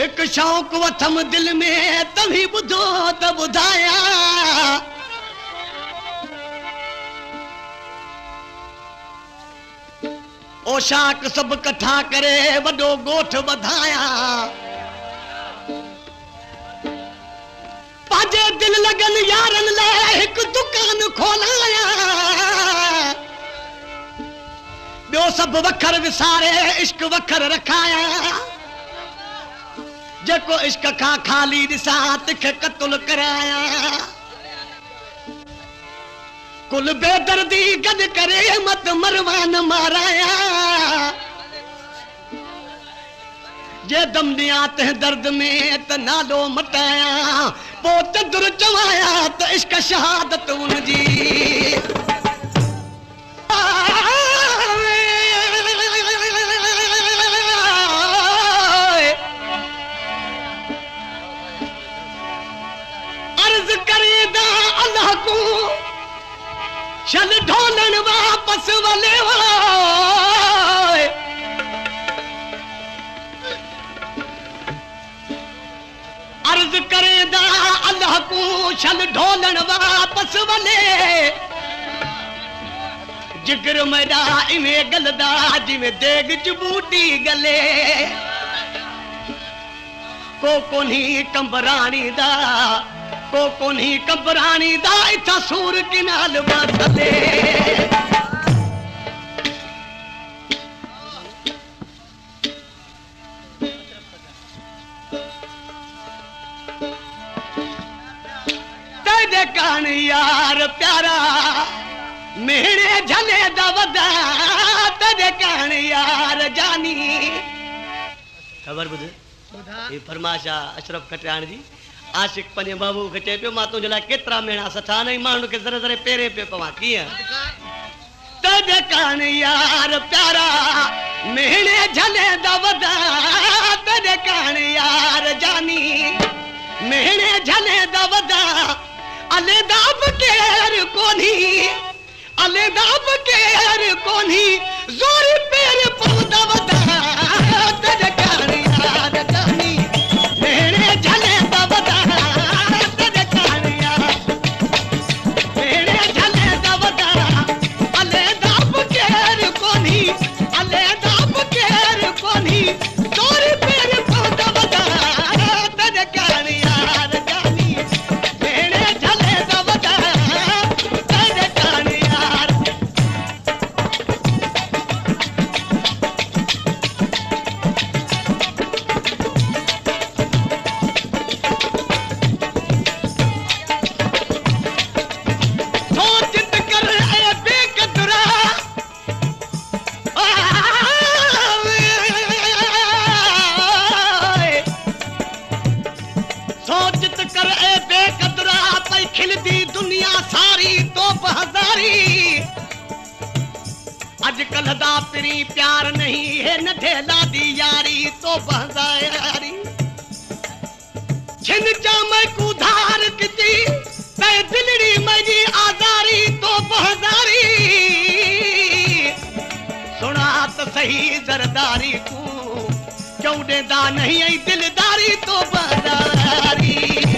हिकु शौक़ु वठम दिलि में तव्हीं ॿुधो त ॿुधायां ओशाक सभु कठा करे, वॾो ॻोठ वधायां। पंहिंजे दिलि लॻल यारनि लाइ हिकु दुकान खोलायां। ॿियो सभु वखर विसारे, इश्क वखर रखायां। जेको इश्क खां ख़ाली ॾिसां तिख कतुल करायां। कुल बेदर्दी गॾु करे मत मरवान मारायां। जे दम ॾियाँ तंहिं दर्द में त नालो मटाया। पोइ त दुर चवायां त इश्क शहादत उनजी चल ढोलन वापस वले अर्ज़ करे अल्लाह को चल ढोलन वापस वले। जिगर मेरा इवें गलदा जिवें देग च बूटी गले। को कोनी कंबरानी दा को कोनी कंबरानी दा इथा सूर किनाल बदले तेरे कान यार प्यारा मेरे झले दा वदा तेरे कान यार जानी। ख़बर ॿुध ही फरमाशा अशरफ खटियाण जी। आशिक पंहिंजे बाबू खे चए पियो, माँ तुंहिंजे लाइ केतिरा मेणा सठा न माण्हू खे ज़रे ज़रे पेरे पियो पवां कीअं कान यार प्यारा मेणे झले दा वदा तेरे कान यार जानी मेणे झले दा वदा, अले दाब केर कोनी, अले दाब केर अॼुकल्ह दा पिरी प्यार नहीं है नढे लादी यारी तो हज़ारी छिन जाम कुधार किती तै दिलड़ी मजी आजारी तो बहजारी सुना त सही जरदारी तू, क्यों ॾेंदा नहीं दिलदारी तो बहजारी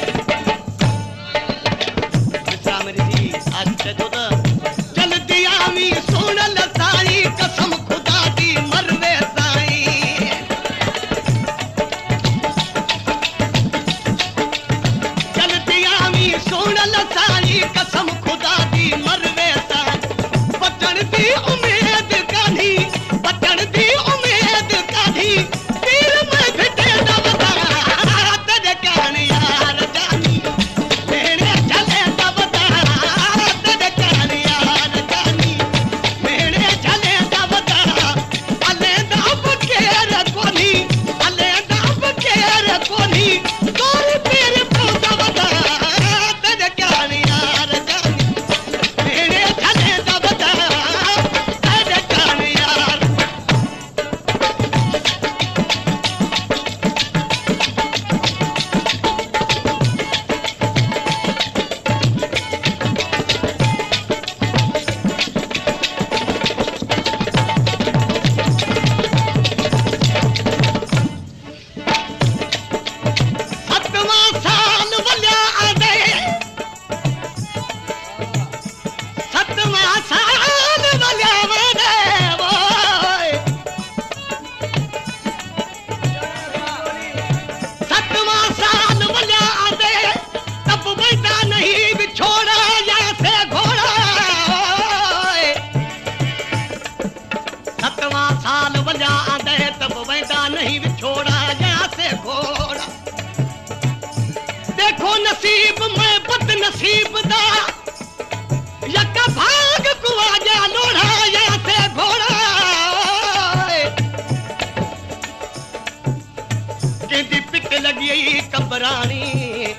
कंबरानी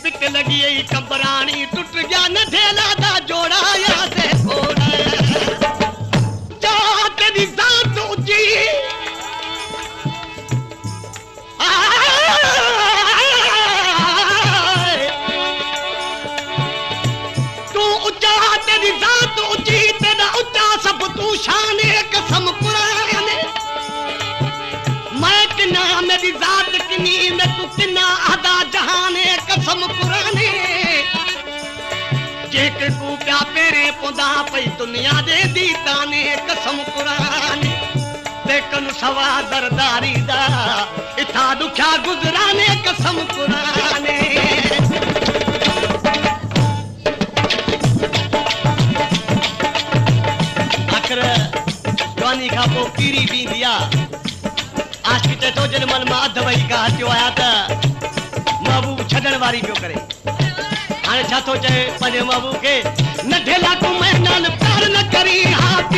पिक लगी कंबरानी टुट गया न थेला दा जोड़ा याद। पुटना अदा जहाने कसम पुराने। जेके को प्या पेरे पुदा पई दुनिया दे दी ताने कसम पुराने। देखन सवा दरदारी दा इथा दुखा गुजराने, कसम पुराने। अकर जवानी खां पोइ पीरी बींदी आहे तो जन मन माधवई का हथियो आया था? महबूब छदण वारी पियो करे? हाणे छा तो थो चए पंहिंजे महबूब खे न ढेला तूं महिनान प्यार न करी हाथी